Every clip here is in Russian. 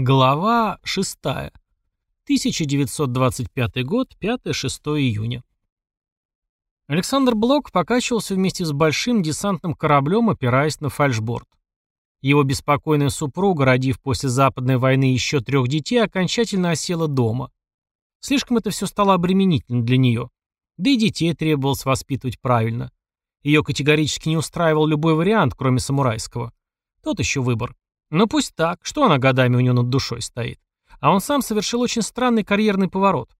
Глава 6. 1925 год, 5-6 июня. Александр Блок покачивался вместе с большим десантным кораблем, опираясь на фальшборд. Его беспокойная супруга, родив после Западной войны еще трех детей, окончательно осела дома. Слишком это все стало обременительно для нее. Да и детей требовалось воспитывать правильно. Ее категорически не устраивал любой вариант, кроме самурайского. Тот еще выбор. Но пусть так, что она годами у него над душой стоит. А он сам совершил очень странный карьерный поворот.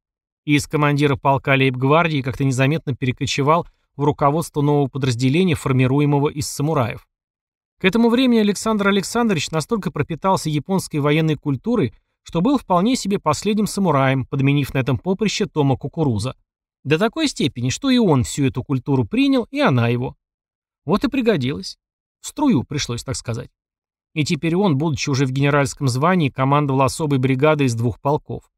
И из командира полка лейб-гвардии как-то незаметно перекочевал в руководство нового подразделения, формируемого из самураев. К этому времени Александр Александрович настолько пропитался японской военной культурой, что был вполне себе последним самураем, подменив на этом поприще Тома Кукуруза. До такой степени, что и он всю эту культуру принял, и она его. Вот и пригодилась. В струю пришлось, так сказать. И теперь он, будучи уже в генеральском звании, командовал особой бригадой из двух полков.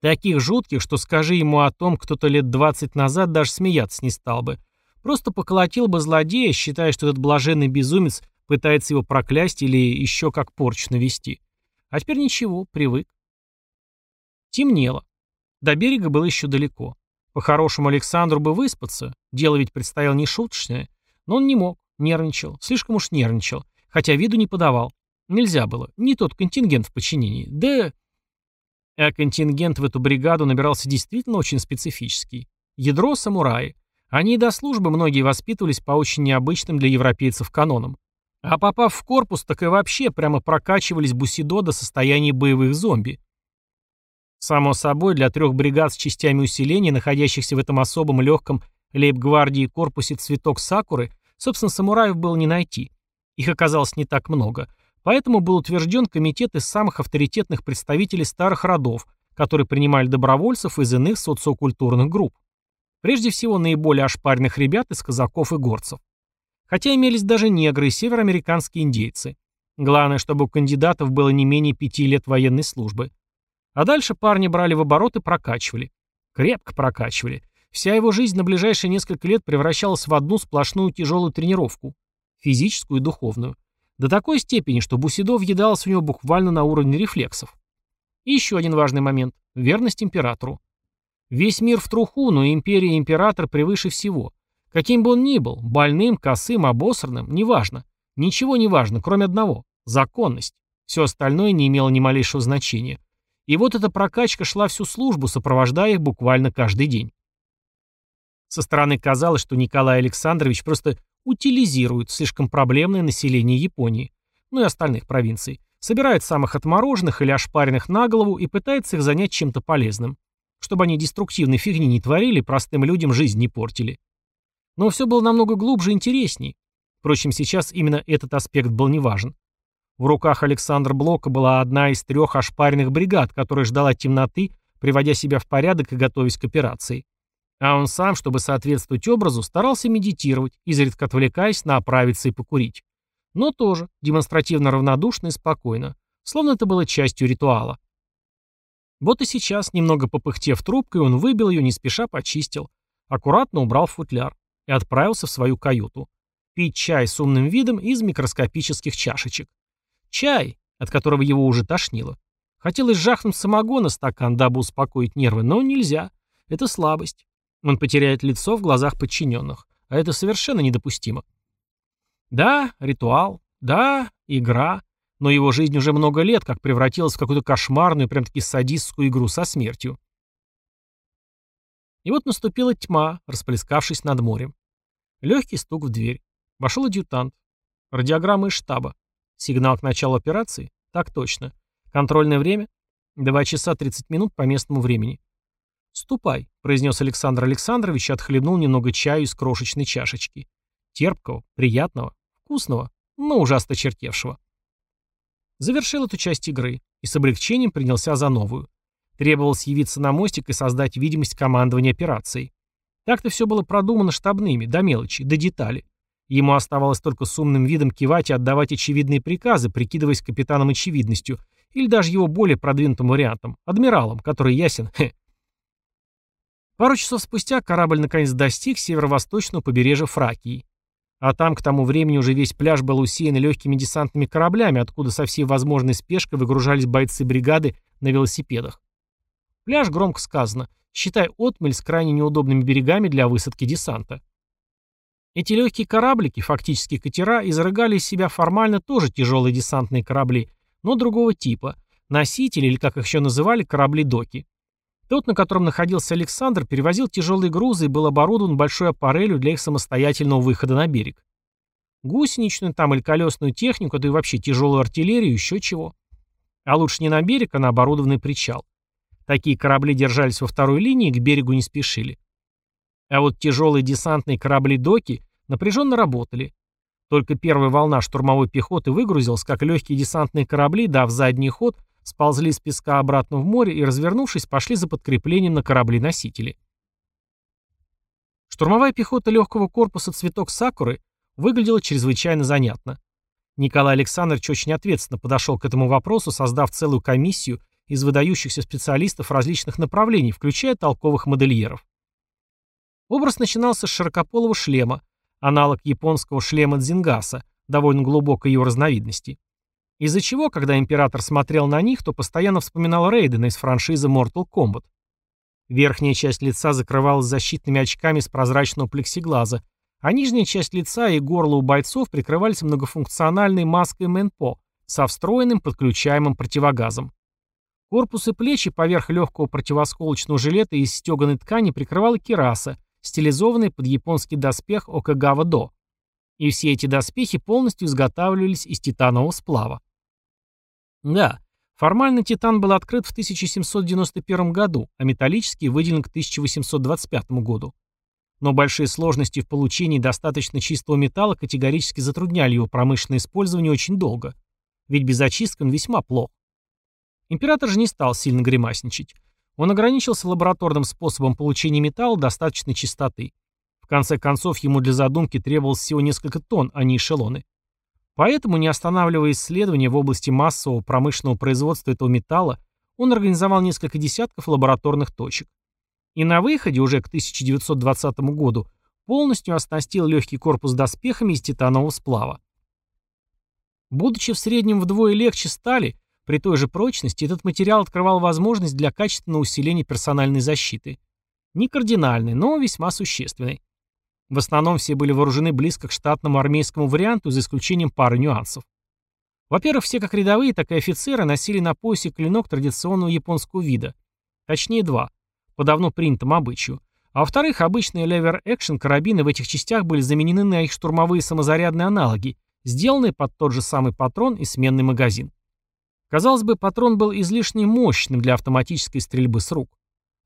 Таких жутких, что скажи ему о том кто-то лет 20 назад даже смеяться не стал бы. Просто поколотил бы злодея, считая, что этот блаженный безумец пытается его проклясть или еще как порчу навести. А теперь ничего, привык. Темнело. До берега было еще далеко. По-хорошему Александру бы выспаться, дело ведь предстояло не шуточное, но он не мог, нервничал, слишком уж нервничал, хотя виду не подавал. Нельзя было. Не тот контингент в подчинении. Да... А контингент в эту бригаду набирался действительно очень специфический. Ядро самураи. Они и до службы многие воспитывались по очень необычным для европейцев канонам. А попав в корпус, так и вообще прямо прокачивались бусидо до состояния боевых зомби. Само собой, для трех бригад с частями усиления, находящихся в этом особом легком лейб-гвардии корпусе цветок сакуры, собственно, самураев было не найти. Их оказалось не так много. Поэтому был утвержден комитет из самых авторитетных представителей старых родов, которые принимали добровольцев из иных социокультурных групп. Прежде всего, наиболее ошпаренных ребят из казаков и горцев. Хотя имелись даже негры и североамериканские индейцы. Главное, чтобы у кандидатов было не менее пяти лет военной службы. А дальше парни брали в оборот и прокачивали. Крепко прокачивали. Вся его жизнь на ближайшие несколько лет превращалась в одну сплошную тяжелую тренировку. Физическую и духовную. До такой степени, что Бусидо въедался у него буквально на уровне рефлексов. И еще один важный момент – верность императору. Весь мир в труху, но империя и император превыше всего. Каким бы он ни был, больным, косым, обосранным, неважно. Ничего не важно, кроме одного – законность. Все остальное не имело ни малейшего значения. И вот эта прокачка шла всю службу, сопровождая их буквально каждый день. Со стороны казалось, что Николай Александрович просто утилизирует слишком проблемное население Японии, ну и остальных провинций, собирает самых отмороженных или ошпаренных на голову и пытается их занять чем-то полезным, чтобы они деструктивной фигни не творили, простым людям жизнь не портили. Но все было намного глубже и интересней. Впрочем, сейчас именно этот аспект был неважен. В руках Александра Блока была одна из трех ошпаренных бригад, которая ждала темноты, приводя себя в порядок и готовясь к операции. А он сам, чтобы соответствовать образу, старался медитировать, изредка отвлекаясь на оправиться и покурить. Но тоже демонстративно равнодушно и спокойно, словно это было частью ритуала. Вот и сейчас, немного попыхтев трубкой, он выбил ее, не спеша почистил, аккуратно убрал футляр и отправился в свою каюту. Пить чай с умным видом из микроскопических чашечек. Чай, от которого его уже тошнило. Хотелось жахнуть самогона стакан, дабы успокоить нервы, но нельзя. Это слабость. Он потеряет лицо в глазах подчиненных. А это совершенно недопустимо. Да, ритуал. Да, игра. Но его жизнь уже много лет как превратилась в какую-то кошмарную, прям-таки садистскую игру со смертью. И вот наступила тьма, расплескавшись над морем. Легкий стук в дверь. Вошел адъютант. Радиограмма из штаба. Сигнал к началу операции? Так точно. Контрольное время? 2 часа 30 минут по местному времени. «Ступай», — произнес Александр Александрович и отхлебнул немного чаю из крошечной чашечки. Терпкого, приятного, вкусного, но ужасно чертевшего. Завершил эту часть игры и с облегчением принялся за новую. Требовалось явиться на мостик и создать видимость командования операцией. Так-то все было продумано штабными, до мелочи, до детали. Ему оставалось только с умным видом кивать и отдавать очевидные приказы, прикидываясь капитаном очевидностью, или даже его более продвинутым вариантом, адмиралом, который ясен, хе, Пару часов спустя корабль наконец достиг северо-восточного побережья Фракии. А там к тому времени уже весь пляж был усеян легкими десантными кораблями, откуда со всей возможной спешкой выгружались бойцы бригады на велосипедах. Пляж, громко сказано, считай отмель с крайне неудобными берегами для высадки десанта. Эти легкие кораблики, фактически катера, изрыгали из себя формально тоже тяжелые десантные корабли, но другого типа, носители, или как их еще называли, корабли-доки. Тот, на котором находился Александр, перевозил тяжелые грузы и был оборудован большой аппарелью для их самостоятельного выхода на берег. Гусеничную там или колесную технику, да и вообще тяжелую артиллерию, еще чего. А лучше не на берег, а на оборудованный причал. Такие корабли держались во второй линии и к берегу не спешили. А вот тяжелые десантные корабли-доки напряженно работали. Только первая волна штурмовой пехоты выгрузилась, как легкие десантные корабли, дав задний ход, сползли с песка обратно в море и, развернувшись, пошли за подкреплением на корабли-носители. Штурмовая пехота легкого корпуса «Цветок Сакуры» выглядела чрезвычайно занятно. Николай Александрович очень ответственно подошел к этому вопросу, создав целую комиссию из выдающихся специалистов различных направлений, включая толковых модельеров. Образ начинался с широкополого шлема, аналог японского шлема Дзингаса, довольно глубокой его разновидности. Из-за чего, когда император смотрел на них, то постоянно вспоминал Рейдена из франшизы Mortal Kombat. Верхняя часть лица закрывалась защитными очками с прозрачного плексиглаза, а нижняя часть лица и горла у бойцов прикрывались многофункциональной маской Мэнпо со встроенным подключаемым противогазом. Корпус и плечи поверх легкого противосколочного жилета из стеганой ткани прикрывала кираса, стилизованная под японский доспех Окагава-до. И все эти доспехи полностью изготавливались из титанового сплава. Да, формально Титан был открыт в 1791 году, а металлический выделен к 1825 году. Но большие сложности в получении достаточно чистого металла категорически затрудняли его промышленное использование очень долго. Ведь без очистки он весьма плох. Император же не стал сильно гримасничать. Он ограничился лабораторным способом получения металла достаточной чистоты. В конце концов, ему для задумки требовалось всего несколько тонн, а не эшелоны. Поэтому, не останавливая исследования в области массового промышленного производства этого металла, он организовал несколько десятков лабораторных точек. И на выходе уже к 1920 году полностью оснастил легкий корпус доспехами из титанового сплава. Будучи в среднем вдвое легче стали, при той же прочности этот материал открывал возможность для качественного усиления персональной защиты. Не кардинальной, но весьма существенной. В основном все были вооружены близко к штатному армейскому варианту, за исключением пары нюансов. Во-первых, все как рядовые, так и офицеры носили на поясе клинок традиционного японского вида. Точнее, два, по давно принятому обычаю. А во-вторых, обычные левер-экшен карабины в этих частях были заменены на их штурмовые самозарядные аналоги, сделанные под тот же самый патрон и сменный магазин. Казалось бы, патрон был излишне мощным для автоматической стрельбы с рук.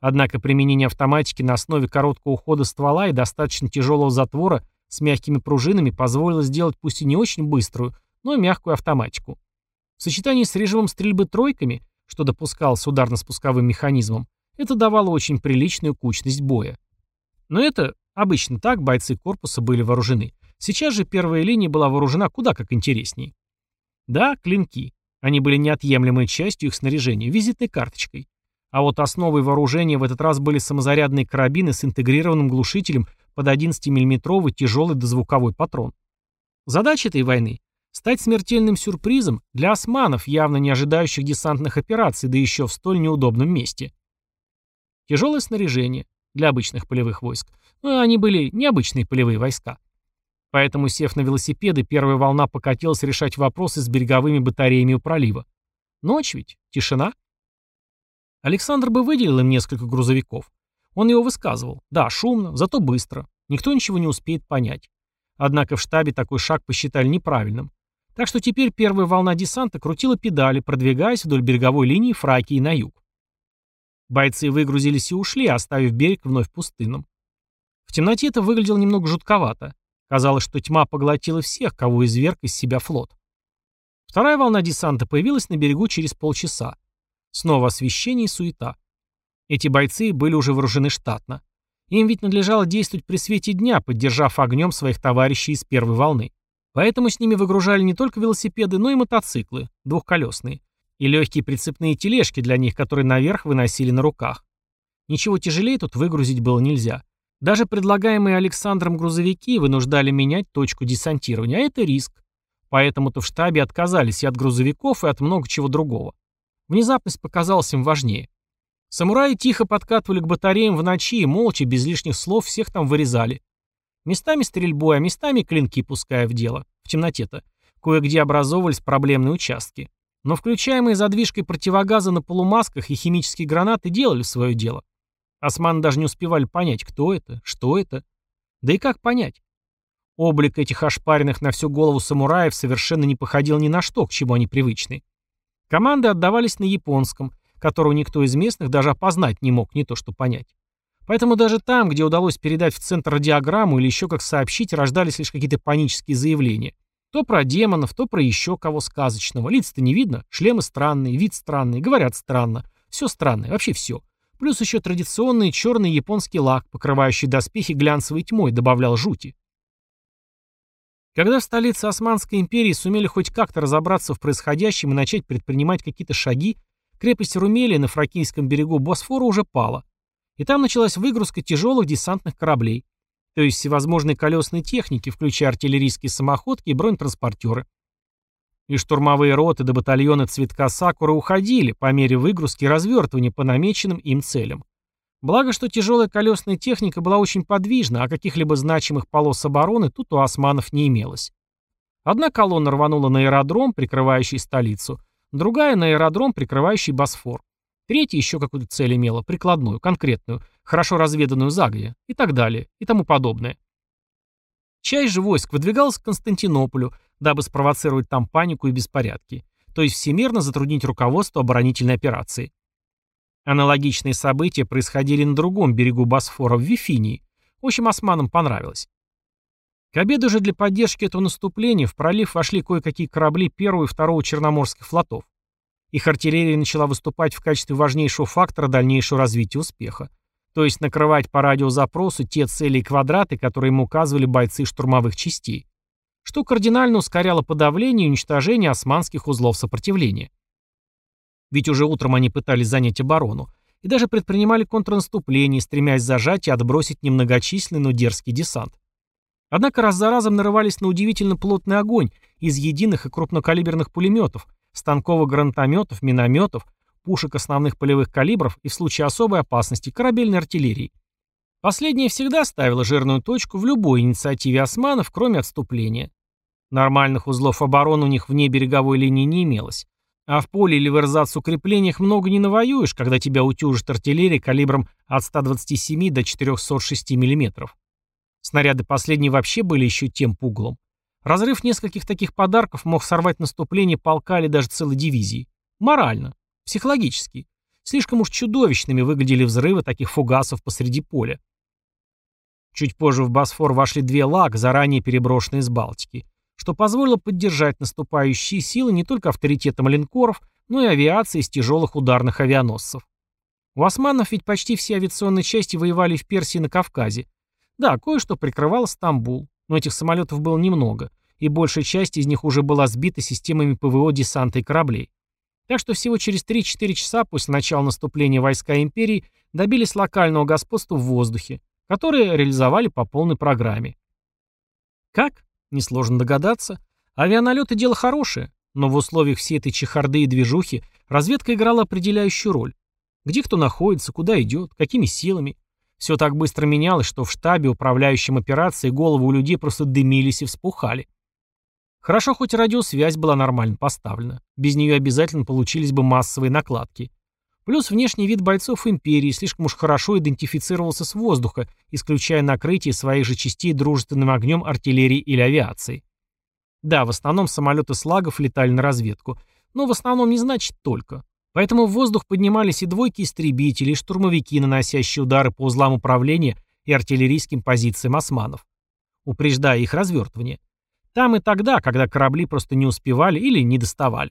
Однако применение автоматики на основе короткого ухода ствола и достаточно тяжелого затвора с мягкими пружинами позволило сделать пусть и не очень быструю, но мягкую автоматику. В сочетании с режимом стрельбы тройками, что допускалось ударно-спусковым механизмом, это давало очень приличную кучность боя. Но это обычно так бойцы корпуса были вооружены. Сейчас же первая линия была вооружена куда как интереснее. Да, клинки. Они были неотъемлемой частью их снаряжения, визитной карточкой. А вот основой вооружения в этот раз были самозарядные карабины с интегрированным глушителем под 11-мм тяжелый дозвуковой патрон. Задача этой войны – стать смертельным сюрпризом для османов, явно не ожидающих десантных операций, да еще в столь неудобном месте. Тяжелое снаряжение для обычных полевых войск. Но они были необычные полевые войска. Поэтому, сев на велосипеды, первая волна покатилась решать вопросы с береговыми батареями у пролива. Ночь ведь, тишина. Александр бы выделил им несколько грузовиков. Он его высказывал. Да, шумно, зато быстро. Никто ничего не успеет понять. Однако в штабе такой шаг посчитали неправильным. Так что теперь первая волна десанта крутила педали, продвигаясь вдоль береговой линии Фракии на юг. Бойцы выгрузились и ушли, оставив берег вновь пустынным. В темноте это выглядело немного жутковато. Казалось, что тьма поглотила всех, кого изверг из себя флот. Вторая волна десанта появилась на берегу через полчаса. Снова освещение и суета. Эти бойцы были уже вооружены штатно. Им ведь надлежало действовать при свете дня, поддержав огнем своих товарищей из первой волны. Поэтому с ними выгружали не только велосипеды, но и мотоциклы, двухколесные, и легкие прицепные тележки для них, которые наверх выносили на руках. Ничего тяжелее тут выгрузить было нельзя. Даже предлагаемые Александром грузовики вынуждали менять точку десантирования, а это риск. Поэтому-то в штабе отказались и от грузовиков, и от много чего другого. Внезапность показалась им важнее. Самураи тихо подкатывали к батареям в ночи и молча, без лишних слов, всех там вырезали. Местами стрельбой, а местами клинки пуская в дело. В темноте-то. Кое-где образовывались проблемные участки. Но включаемые задвижкой противогаза на полумасках и химические гранаты делали свое дело. Османы даже не успевали понять, кто это, что это. Да и как понять? Облик этих ошпаренных на всю голову самураев совершенно не походил ни на что, к чему они привычны. Команды отдавались на японском, которого никто из местных даже опознать не мог, не то что понять. Поэтому даже там, где удалось передать в центр радиограмму или еще как сообщить, рождались лишь какие-то панические заявления. То про демонов, то про еще кого сказочного. Лиц-то не видно, шлемы странные, вид странный, говорят странно. Все странное, вообще все. Плюс еще традиционный черный японский лак, покрывающий доспехи глянцевой тьмой, добавлял жути. Когда в столице Османской империи сумели хоть как-то разобраться в происходящем и начать предпринимать какие-то шаги, крепость Румелия на фракийском берегу Босфора уже пала. И там началась выгрузка тяжелых десантных кораблей то есть всевозможные колесные техники, включая артиллерийские самоходки и бронетранспортеры. И штурмовые роты до батальона цветка Сакура уходили по мере выгрузки и развертывания по намеченным им целям. Благо, что тяжелая колесная техника была очень подвижна, а каких-либо значимых полос обороны тут у османов не имелось. Одна колонна рванула на аэродром, прикрывающий столицу, другая на аэродром, прикрывающий Босфор. Третья еще какую-то цель имела, прикладную, конкретную, хорошо разведанную загодя, и так далее, и тому подобное. Часть же войск выдвигалась к Константинополю, дабы спровоцировать там панику и беспорядки, то есть всемирно затруднить руководство оборонительной операции. Аналогичные события происходили на другом берегу Босфора, в Вифинии. В общем, османам понравилось. К обеду же для поддержки этого наступления в пролив вошли кое-какие корабли первого и второго Черноморских флотов. Их артиллерия начала выступать в качестве важнейшего фактора дальнейшего развития успеха. То есть накрывать по радиозапросу те цели и квадраты, которые им указывали бойцы штурмовых частей. Что кардинально ускоряло подавление и уничтожение османских узлов сопротивления. Ведь уже утром они пытались занять оборону и даже предпринимали контрнаступление, стремясь зажать и отбросить немногочисленный, но дерзкий десант. Однако раз за разом нарывались на удивительно плотный огонь из единых и крупнокалиберных пулеметов, станковых гранатометов, минометов, пушек основных полевых калибров и в случае особой опасности корабельной артиллерии. Последняя всегда ставила жирную точку в любой инициативе османов, кроме отступления. Нормальных узлов обороны у них вне береговой линии не имелось. А в поле или в эрзац-укреплениях много не навоюешь, когда тебя утюжит артиллерия калибром от 127 до 406 мм. Снаряды последние вообще были еще тем пугалом. Разрыв нескольких таких подарков мог сорвать наступление полка или даже целой дивизии. Морально, психологически. Слишком уж чудовищными выглядели взрывы таких фугасов посреди поля. Чуть позже в Босфор вошли две лаг, заранее переброшенные из Балтики, что позволило поддержать наступающие силы не только авторитетом линкоров, но и авиации из тяжелых ударных авианосцев. У османов ведь почти все авиационные части воевали в Персии и на Кавказе. Да, кое-что прикрывал Стамбул, но этих самолетов было немного, и большая часть из них уже была сбита системами ПВО десанта и кораблей. Так что всего через 3-4 часа после начала наступления войска империи добились локального господства в воздухе, которое реализовали по полной программе. Как? Несложно догадаться. Авианалеты – дело хорошее, но в условиях всей этой чехарды и движухи разведка играла определяющую роль. Где кто находится, куда идет, какими силами. Все так быстро менялось, что в штабе, управляющем операцией, головы у людей просто дымились и вспухали. Хорошо, хоть радиосвязь была нормально поставлена. Без нее обязательно получились бы массовые накладки. Плюс внешний вид бойцов империи слишком уж хорошо идентифицировался с воздуха, исключая накрытие своих же частей дружественным огнем артиллерии или авиации. Да, в основном самолеты слагов летали на разведку, но в основном не значит только. Поэтому в воздух поднимались и двойки истребителей, и штурмовики, наносящие удары по узлам управления и артиллерийским позициям османов, упреждая их развертывание. Там и тогда, когда корабли просто не успевали или не доставали.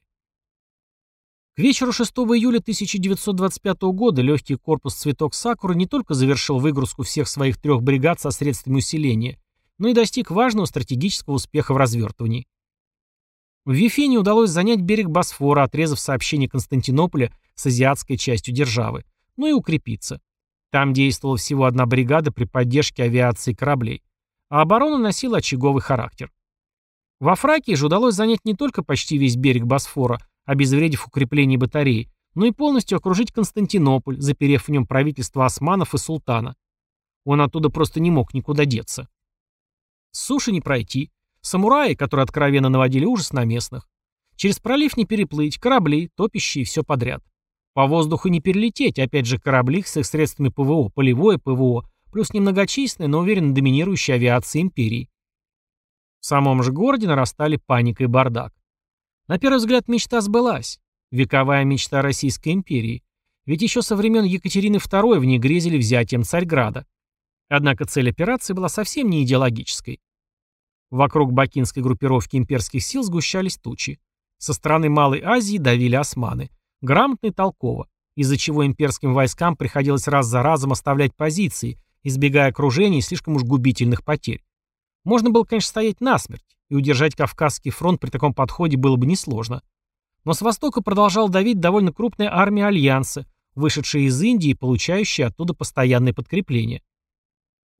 К вечеру 6 июля 1925 года легкий корпус «Цветок Сакуры» не только завершил выгрузку всех своих трех бригад со средствами усиления, но и достиг важного стратегического успеха в развертывании. В Вифине удалось занять берег Босфора, отрезав сообщение Константинополя с азиатской частью державы, ну и укрепиться. Там действовала всего одна бригада при поддержке авиации кораблей, а оборона носила очаговый характер. Во Фракии же удалось занять не только почти весь берег Босфора, обезвредив укрепления батареи, но и полностью окружить Константинополь, заперев в нем правительство османов и султана. Он оттуда просто не мог никуда деться. С суши не пройти. Самураи, которые откровенно наводили ужас на местных. Через пролив не переплыть, корабли, топящие, все подряд. По воздуху не перелететь, опять же корабли с их средствами ПВО, полевое ПВО, плюс немногочисленная, но уверенно доминирующая авиация империи. В самом же городе нарастали паника и бардак. На первый взгляд мечта сбылась. Вековая мечта Российской империи. Ведь еще со времен Екатерины II в ней грезили взятием Царьграда. Однако цель операции была совсем не идеологической. Вокруг бакинской группировки имперских сил сгущались тучи. Со стороны Малой Азии давили османы. Грамотно и толково, из-за чего имперским войскам приходилось раз за разом оставлять позиции, избегая окружений и слишком уж губительных потерь. Можно было, конечно, стоять насмерть, и удержать Кавказский фронт при таком подходе было бы несложно. Но с востока продолжал давить довольно крупная армия Альянса, вышедшая из Индии и получающая оттуда постоянное подкрепление.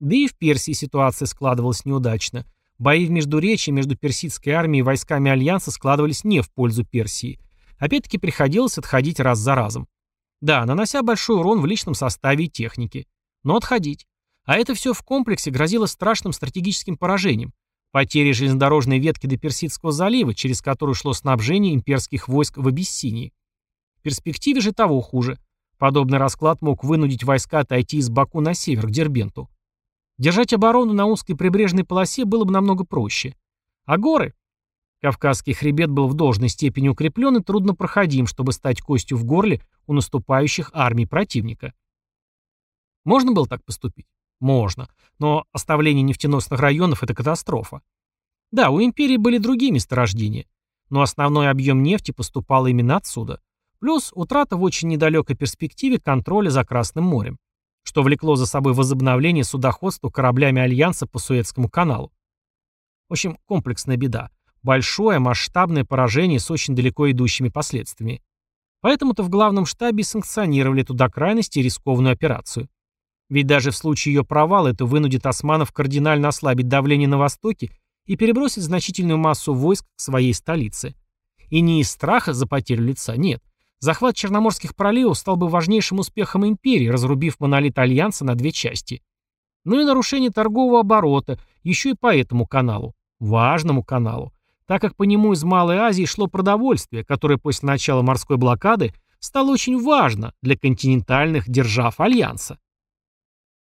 Да и в Персии ситуация складывалась неудачно. Бои в Междуречии между персидской армией и войсками Альянса складывались не в пользу Персии. Опять-таки приходилось отходить раз за разом. Да, нанося большой урон в личном составе и технике. Но отходить. А это все в комплексе грозило страшным стратегическим поражением. Потери железнодорожной ветки до Персидского залива, через которую шло снабжение имперских войск в Абиссинии. В перспективе же того хуже. Подобный расклад мог вынудить войска отойти из Баку на север, к Дербенту. Держать оборону на узкой прибрежной полосе было бы намного проще. А горы? Кавказский хребет был в должной степени укреплен и труднопроходим, чтобы стать костью в горле у наступающих армий противника. Можно было так поступить? Можно. Но оставление нефтеносных районов – это катастрофа. Да, у империи были другие месторождения, но основной объем нефти поступал именно отсюда. Плюс утрата в очень недалекой перспективе контроля за Красным морем что влекло за собой возобновление судоходства кораблями Альянса по Суэцкому каналу. В общем, комплексная беда. Большое, масштабное поражение с очень далеко идущими последствиями. Поэтому-то в главном штабе санкционировали эту до крайности рискованную операцию. Ведь даже в случае ее провала это вынудит османов кардинально ослабить давление на Востоке и перебросить значительную массу войск к своей столице. И не из страха за потерю лица, нет. Захват Черноморских проливов стал бы важнейшим успехом империи, разрубив монолит Альянса на две части. Ну и нарушение торгового оборота, еще и по этому каналу. Важному каналу. Так как по нему из Малой Азии шло продовольствие, которое после начала морской блокады стало очень важно для континентальных держав Альянса.